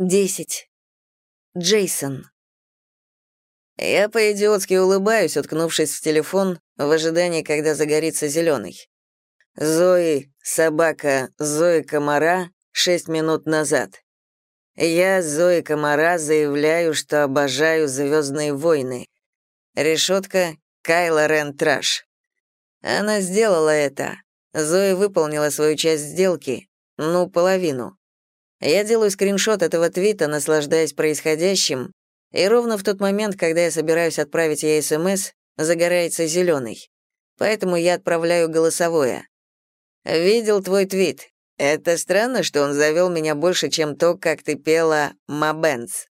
Десять. Джейсон. Я по-идиотски улыбаюсь, уткнувшись в телефон, в ожидании, когда загорится зеленый. Зои, собака, Зои Комара, шесть минут назад. Я, Зои Комара, заявляю, что обожаю «Звездные войны». Решетка Кайла Рен Траш. Она сделала это. Зои выполнила свою часть сделки, ну, половину. Я делаю скриншот этого твита, наслаждаясь происходящим, и ровно в тот момент, когда я собираюсь отправить ей СМС, загорается зеленый. Поэтому я отправляю голосовое. «Видел твой твит. Это странно, что он завел меня больше, чем то, как ты пела «Мабенц».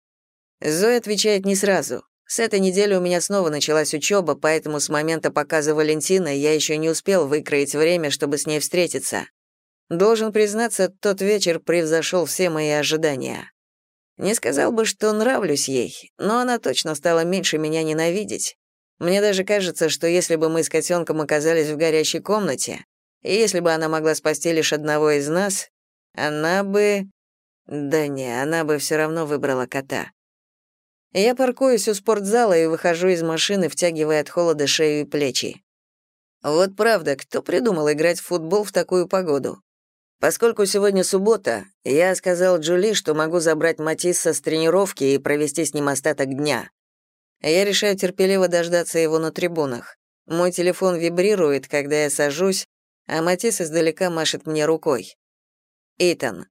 Зоя отвечает не сразу. С этой недели у меня снова началась учеба, поэтому с момента показа Валентина я еще не успел выкроить время, чтобы с ней встретиться. Должен признаться, тот вечер превзошел все мои ожидания. Не сказал бы, что нравлюсь ей, но она точно стала меньше меня ненавидеть. Мне даже кажется, что если бы мы с котенком оказались в горящей комнате, и если бы она могла спасти лишь одного из нас, она бы... Да не, она бы все равно выбрала кота. Я паркуюсь у спортзала и выхожу из машины, втягивая от холода шею и плечи. Вот правда, кто придумал играть в футбол в такую погоду? Поскольку сегодня суббота, я сказал Джули, что могу забрать Матисса с тренировки и провести с ним остаток дня. Я решаю терпеливо дождаться его на трибунах. Мой телефон вибрирует, когда я сажусь, а Матис издалека машет мне рукой. Итан.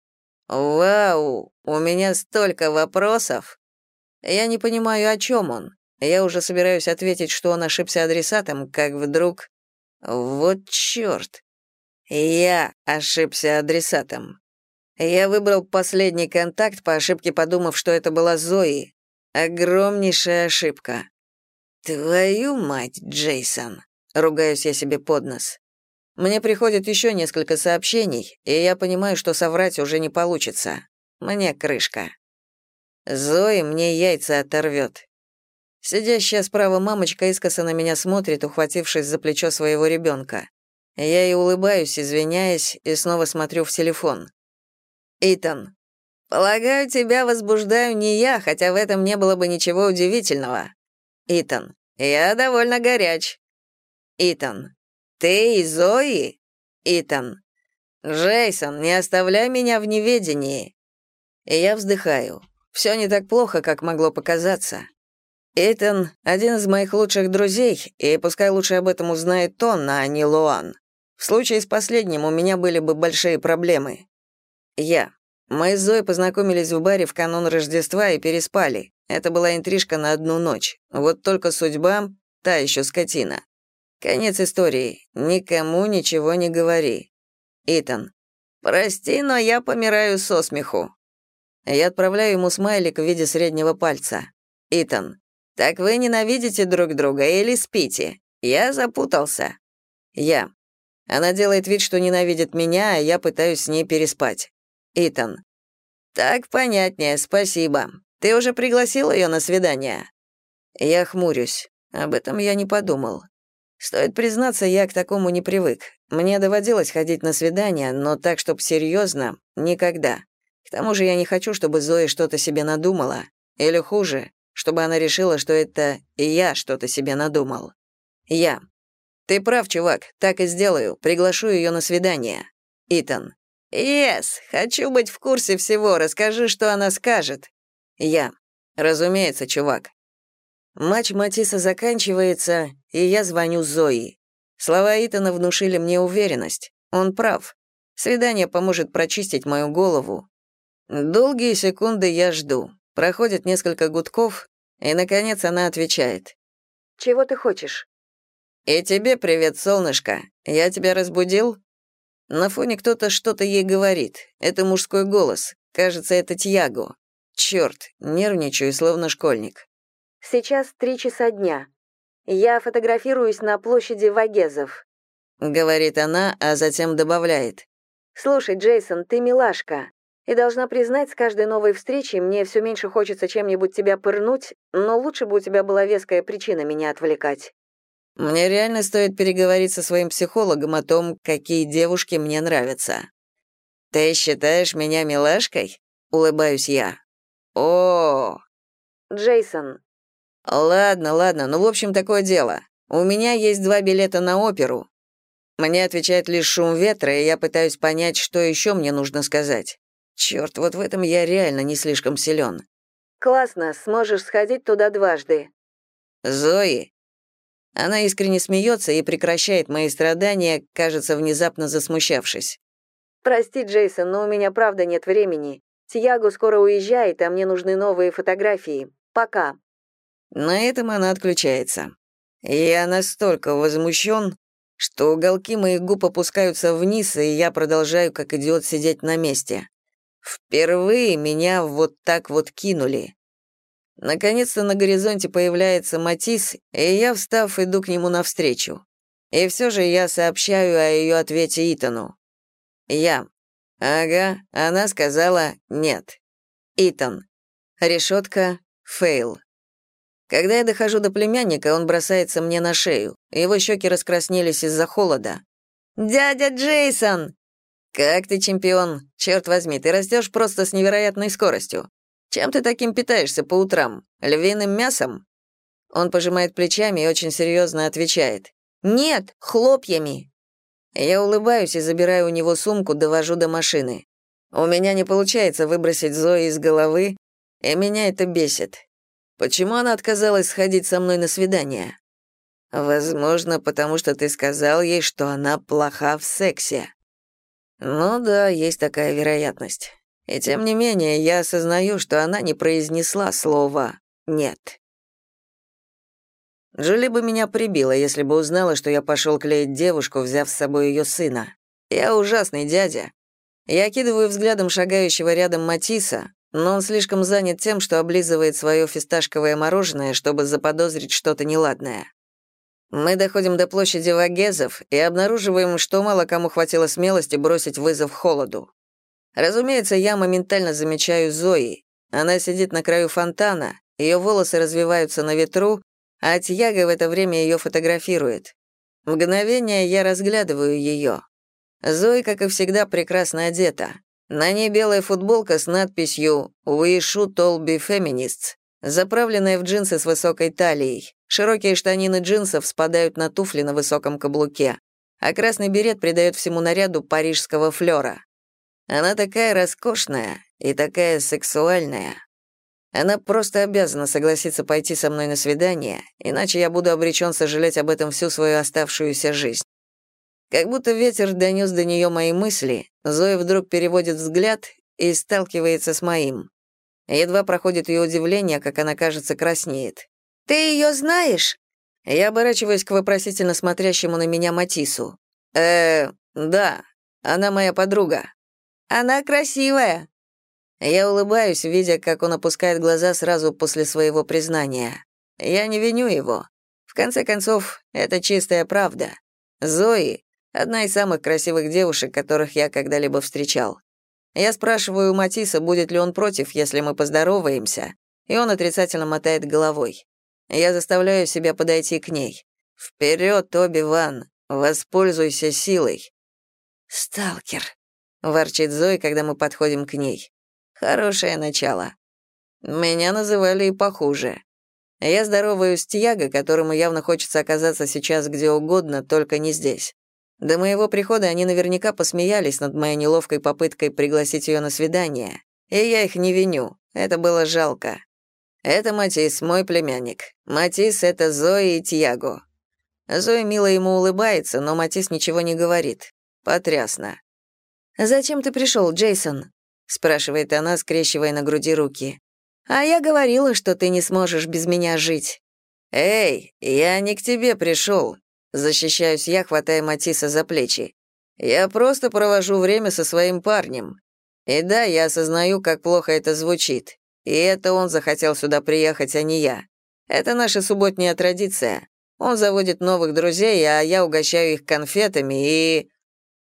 «Вау, у меня столько вопросов!» Я не понимаю, о чем он. Я уже собираюсь ответить, что он ошибся адресатом, как вдруг... Вот черт! Я ошибся адресатом. Я выбрал последний контакт по ошибке, подумав, что это была Зои. Огромнейшая ошибка. Твою мать, Джейсон, ругаюсь я себе под нос. Мне приходит еще несколько сообщений, и я понимаю, что соврать уже не получится. Мне крышка. Зои мне яйца оторвет. Сидящая справа мамочка искоса на меня смотрит, ухватившись за плечо своего ребенка. Я ей улыбаюсь, извиняясь, и снова смотрю в телефон. «Итан, полагаю, тебя возбуждаю не я, хотя в этом не было бы ничего удивительного. Итан, я довольно горяч. Итан, ты и Зои? Итан, Джейсон, не оставляй меня в неведении». И я вздыхаю. Все не так плохо, как могло показаться. Итан — один из моих лучших друзей, и пускай лучше об этом узнает он, а не Луан. В случае с последним у меня были бы большие проблемы. Я. Мы с Зоей познакомились в баре в канун Рождества и переспали. Это была интрижка на одну ночь. Вот только судьба — та еще скотина. Конец истории. Никому ничего не говори. Итан. «Прости, но я помираю со смеху». Я отправляю ему смайлик в виде среднего пальца. Итан. «Так вы ненавидите друг друга или спите? Я запутался». Я. Она делает вид, что ненавидит меня, а я пытаюсь с ней переспать. Итан. Так понятнее, спасибо. Ты уже пригласил ее на свидание? Я хмурюсь. Об этом я не подумал. Стоит признаться, я к такому не привык. Мне доводилось ходить на свидания, но так, чтоб серьезно, никогда. К тому же я не хочу, чтобы Зоя что-то себе надумала. Или хуже, чтобы она решила, что это я что-то себе надумал. Я. «Ты прав, чувак, так и сделаю, приглашу ее на свидание». Итан. «Yes, хочу быть в курсе всего, расскажи, что она скажет». Я. «Разумеется, чувак». Матч Матиса заканчивается, и я звоню Зои. Слова Итана внушили мне уверенность. Он прав. Свидание поможет прочистить мою голову. Долгие секунды я жду. Проходит несколько гудков, и, наконец, она отвечает. «Чего ты хочешь?» «И тебе привет, солнышко. Я тебя разбудил?» На фоне кто-то что-то ей говорит. Это мужской голос. Кажется, это Тьяго. Черт, нервничаю, словно школьник. «Сейчас три часа дня. Я фотографируюсь на площади Вагезов», — говорит она, а затем добавляет. «Слушай, Джейсон, ты милашка. И должна признать, с каждой новой встречей мне все меньше хочется чем-нибудь тебя пырнуть, но лучше бы у тебя была веская причина меня отвлекать». Мне реально стоит переговорить со своим психологом о том, какие девушки мне нравятся. Ты считаешь меня милашкой? Улыбаюсь я. О, Джейсон. Ладно, ладно, ну, в общем, такое дело. У меня есть два билета на оперу. Мне отвечает лишь шум ветра, и я пытаюсь понять, что еще мне нужно сказать. Черт, вот в этом я реально не слишком силен. Классно, сможешь сходить туда дважды. Зои. Она искренне смеется и прекращает мои страдания, кажется, внезапно засмущавшись. Прости, Джейсон, но у меня правда нет времени. Тиаго скоро уезжает, а мне нужны новые фотографии. Пока. На этом она отключается. Я настолько возмущен, что уголки моих губ опускаются вниз, и я продолжаю, как идиот, сидеть на месте. Впервые меня вот так вот кинули. Наконец-то на горизонте появляется Матис, и я, встав, иду к нему навстречу. И все же я сообщаю о ее ответе Итану. Я. Ага, она сказала «нет». Итан. Решетка. Фейл. Когда я дохожу до племянника, он бросается мне на шею. Его щеки раскраснелись из-за холода. «Дядя Джейсон!» «Как ты, чемпион? Черт возьми, ты растешь просто с невероятной скоростью. Чем ты таким питаешься по утрам? Львиным мясом?» Он пожимает плечами и очень серьезно отвечает. «Нет, хлопьями!» Я улыбаюсь и забираю у него сумку, довожу до машины. У меня не получается выбросить Зои из головы, и меня это бесит. Почему она отказалась сходить со мной на свидание? Возможно, потому что ты сказал ей, что она плоха в сексе. Ну да, есть такая вероятность. И тем не менее, я осознаю, что она не произнесла слово «нет». Джули бы меня прибила, если бы узнала, что я пошел клеить девушку, взяв с собой ее сына. Я ужасный дядя. Я окидываю взглядом шагающего рядом Матиса, но он слишком занят тем, что облизывает свое фисташковое мороженое, чтобы заподозрить что-то неладное. Мы доходим до площади Вагезов и обнаруживаем, что мало кому хватило смелости бросить вызов холоду. Разумеется, я моментально замечаю Зои. Она сидит на краю фонтана, ее волосы развиваются на ветру, а Тьяга в это время ее фотографирует. Мгновение я разглядываю ее. Зои, как и всегда, прекрасно одета. На ней белая футболка с надписью «We shoot all be feminists», заправленная в джинсы с высокой талией. Широкие штанины джинсов спадают на туфли на высоком каблуке, а красный берет придает всему наряду парижского флера. Она такая роскошная и такая сексуальная. Она просто обязана согласиться пойти со мной на свидание, иначе я буду обречен сожалеть об этом всю свою оставшуюся жизнь. Как будто ветер донес до нее мои мысли, Зоя вдруг переводит взгляд и сталкивается с моим. Едва проходит ее удивление, как она, кажется, краснеет. «Ты ее знаешь?» Я оборачиваюсь к вопросительно смотрящему на меня Матису. «Э, да, она моя подруга». «Она красивая». Я улыбаюсь, видя, как он опускает глаза сразу после своего признания. Я не виню его. В конце концов, это чистая правда. Зои Одна из самых красивых девушек, которых я когда-либо встречал. Я спрашиваю у Матиса, будет ли он против, если мы поздороваемся, и он отрицательно мотает головой. Я заставляю себя подойти к ней. «Вперед, Оби-Ван! Воспользуйся силой!» «Сталкер!» — ворчит Зои, когда мы подходим к ней. «Хорошее начало. Меня называли и похуже. Я здороваюсь с Тьяго, которому явно хочется оказаться сейчас где угодно, только не здесь. До моего прихода они наверняка посмеялись над моей неловкой попыткой пригласить ее на свидание, и я их не виню, это было жалко. Это Матис, мой племянник. Матис — это Зои и Тьяго. Зоя мило ему улыбается, но Матис ничего не говорит. Потрясно. «Зачем ты пришел, Джейсон?» — спрашивает она, скрещивая на груди руки. «А я говорила, что ты не сможешь без меня жить». «Эй, я не к тебе пришел. Защищаюсь я, хватая Матисса за плечи. Я просто провожу время со своим парнем. И да, я осознаю, как плохо это звучит. И это он захотел сюда приехать, а не я. Это наша субботняя традиция. Он заводит новых друзей, а я угощаю их конфетами и...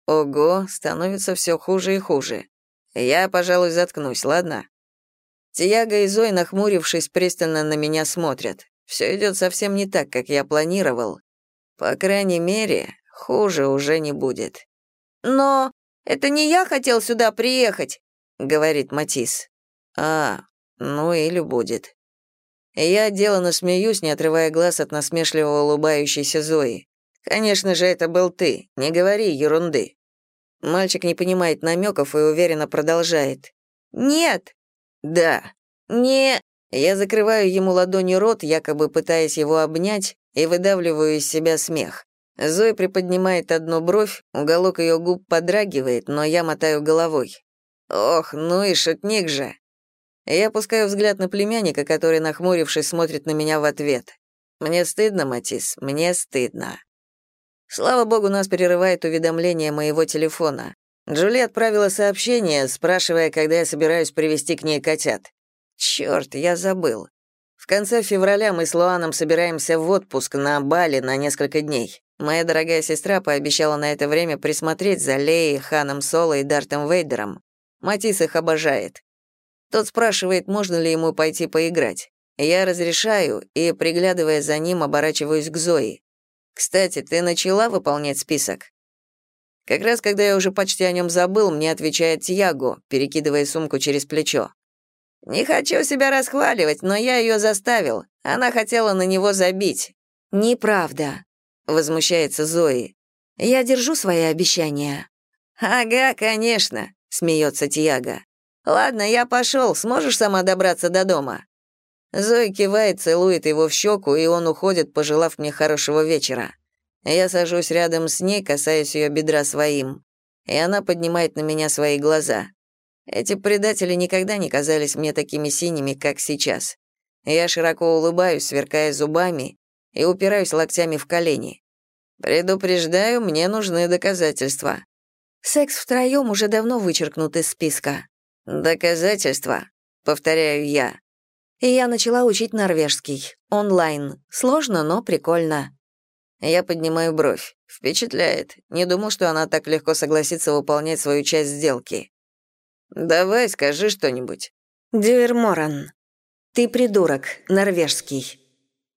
Ого, становится все хуже и хуже. Я, пожалуй, заткнусь, ладно? Тиаго и Зой, нахмурившись, пристально на меня смотрят. Все идет совсем не так, как я планировал, по крайней мере, хуже уже не будет. Но это не я хотел сюда приехать, говорит Матис. А, Ну или будет. Я делано смеюсь, не отрывая глаз от насмешливо улыбающейся Зои. «Конечно же, это был ты. Не говори ерунды». Мальчик не понимает намеков и уверенно продолжает. «Нет!» «Да». «Не...» Я закрываю ему ладонью рот, якобы пытаясь его обнять, и выдавливаю из себя смех. Зоя приподнимает одну бровь, уголок ее губ подрагивает, но я мотаю головой. «Ох, ну и шутник же!» Я опускаю взгляд на племянника, который, нахмурившись, смотрит на меня в ответ. «Мне стыдно, Матис, мне стыдно». Слава богу, нас перерывает уведомление моего телефона. Джули отправила сообщение, спрашивая, когда я собираюсь привести к ней котят. Черт, я забыл. В конце февраля мы с Луаном собираемся в отпуск на Бали на несколько дней. Моя дорогая сестра пообещала на это время присмотреть за Леей, Ханом Соло и Дартом Вейдером. Матис их обожает. Тот спрашивает, можно ли ему пойти поиграть. Я разрешаю и, приглядывая за ним, оборачиваюсь к Зои. «Кстати, ты начала выполнять список?» Как раз когда я уже почти о нем забыл, мне отвечает Тьяго, перекидывая сумку через плечо. «Не хочу себя расхваливать, но я ее заставил. Она хотела на него забить». «Неправда», — возмущается Зои. «Я держу свои обещания». «Ага, конечно», — смеется Тьяго. «Ладно, я пошел. Сможешь сама добраться до дома?» Зоя кивает, целует его в щеку, и он уходит, пожелав мне хорошего вечера. Я сажусь рядом с ней, касаясь ее бедра своим, и она поднимает на меня свои глаза. Эти предатели никогда не казались мне такими синими, как сейчас. Я широко улыбаюсь, сверкая зубами, и упираюсь локтями в колени. Предупреждаю, мне нужны доказательства. Секс втроем уже давно вычеркнут из списка. Доказательства, повторяю я. И я начала учить норвежский. Онлайн. Сложно, но прикольно. Я поднимаю бровь. Впечатляет. Не думал, что она так легко согласится выполнять свою часть сделки. Давай, скажи что-нибудь. Дюерморан. Ты придурок, норвежский.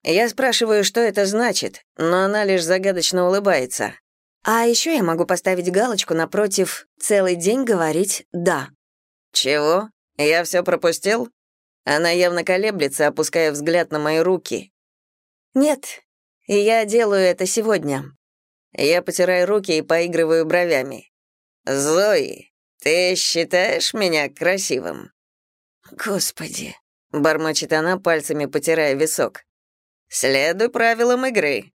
Я спрашиваю, что это значит, но она лишь загадочно улыбается. А еще я могу поставить галочку напротив «целый день говорить «да». Чего? Я все пропустил? Она явно колеблется, опуская взгляд на мои руки. «Нет, я делаю это сегодня». Я потираю руки и поигрываю бровями. «Зои, ты считаешь меня красивым?» «Господи», — бормочет она, пальцами потирая висок. «Следуй правилам игры».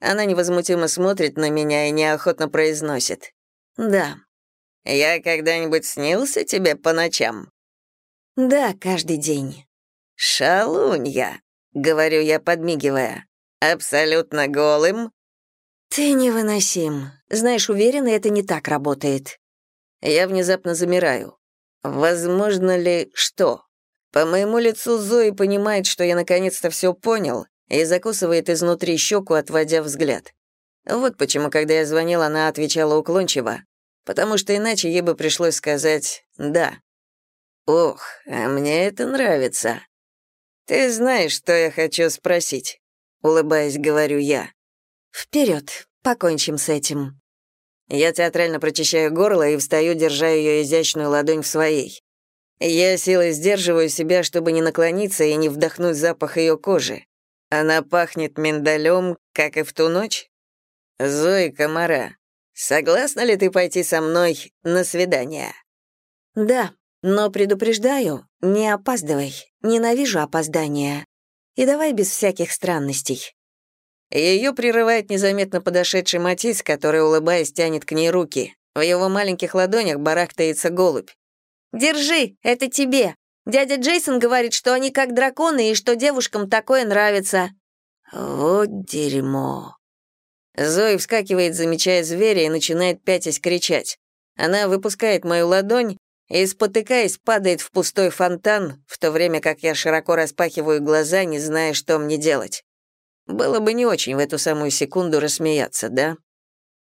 Она невозмутимо смотрит на меня и неохотно произносит. «Да». «Я когда-нибудь снился тебе по ночам?» «Да, каждый день». «Шалунья», — говорю я, подмигивая. «Абсолютно голым?» «Ты невыносим. Знаешь, уверена, это не так работает». Я внезапно замираю. Возможно ли что? По моему лицу Зои понимает, что я наконец-то все понял, и закусывает изнутри щеку, отводя взгляд. Вот почему, когда я звонил, она отвечала уклончиво, потому что иначе ей бы пришлось сказать «да». «Ох, а мне это нравится». «Ты знаешь, что я хочу спросить?» Улыбаясь, говорю я. Вперед, покончим с этим». Я театрально прочищаю горло и встаю, держа ее изящную ладонь в своей. Я силой сдерживаю себя, чтобы не наклониться и не вдохнуть запах ее кожи. Она пахнет миндалем, как и в ту ночь. Зои Комара, согласна ли ты пойти со мной на свидание? Да, но предупреждаю, не опаздывай. Ненавижу опоздания. И давай без всяких странностей. Ее прерывает незаметно подошедший Матис, который, улыбаясь, тянет к ней руки. В его маленьких ладонях барахтается голубь. «Держи, это тебе. Дядя Джейсон говорит, что они как драконы и что девушкам такое нравится». «Вот дерьмо». Зои вскакивает, замечая зверя, и начинает пятясь кричать. Она выпускает мою ладонь, и, спотыкаясь, падает в пустой фонтан, в то время как я широко распахиваю глаза, не зная, что мне делать. Было бы не очень в эту самую секунду рассмеяться, да?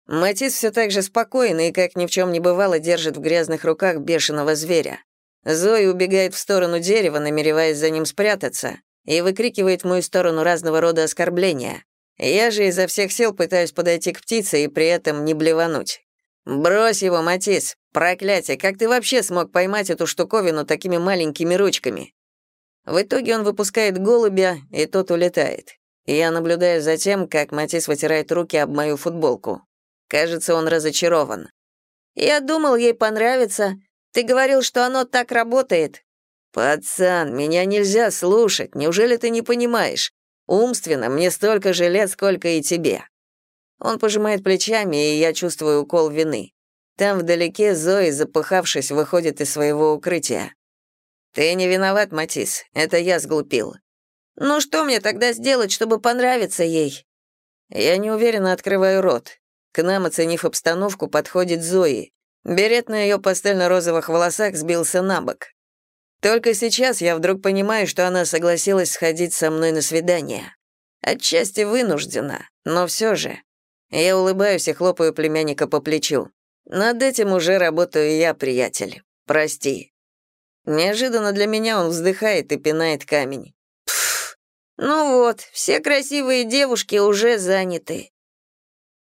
Матис все так же спокойно и, как ни в чем не бывало, держит в грязных руках бешеного зверя. Зои убегает в сторону дерева, намереваясь за ним спрятаться, и выкрикивает в мою сторону разного рода оскорбления. Я же изо всех сил пытаюсь подойти к птице и при этом не блевануть. «Брось его, Матис! Проклятие, как ты вообще смог поймать эту штуковину такими маленькими ручками?» В итоге он выпускает голубя, и тот улетает. Я наблюдаю за тем, как Матис вытирает руки об мою футболку. Кажется, он разочарован. «Я думал, ей понравится. Ты говорил, что оно так работает». «Пацан, меня нельзя слушать, неужели ты не понимаешь? Умственно мне столько же лет, сколько и тебе». Он пожимает плечами, и я чувствую укол вины. Там вдалеке Зои, запыхавшись, выходит из своего укрытия. «Ты не виноват, Матис, это я сглупил». «Ну что мне тогда сделать, чтобы понравиться ей?» Я неуверенно открываю рот. К нам, оценив обстановку, подходит Зои. Берет на ее пастельно-розовых волосах сбился на бок. Только сейчас я вдруг понимаю, что она согласилась сходить со мной на свидание. Отчасти вынуждена, но все же. Я улыбаюсь и хлопаю племянника по плечу. Над этим уже работаю я, приятель. Прости. Неожиданно для меня он вздыхает и пинает камень. Пф, ну вот, все красивые девушки уже заняты.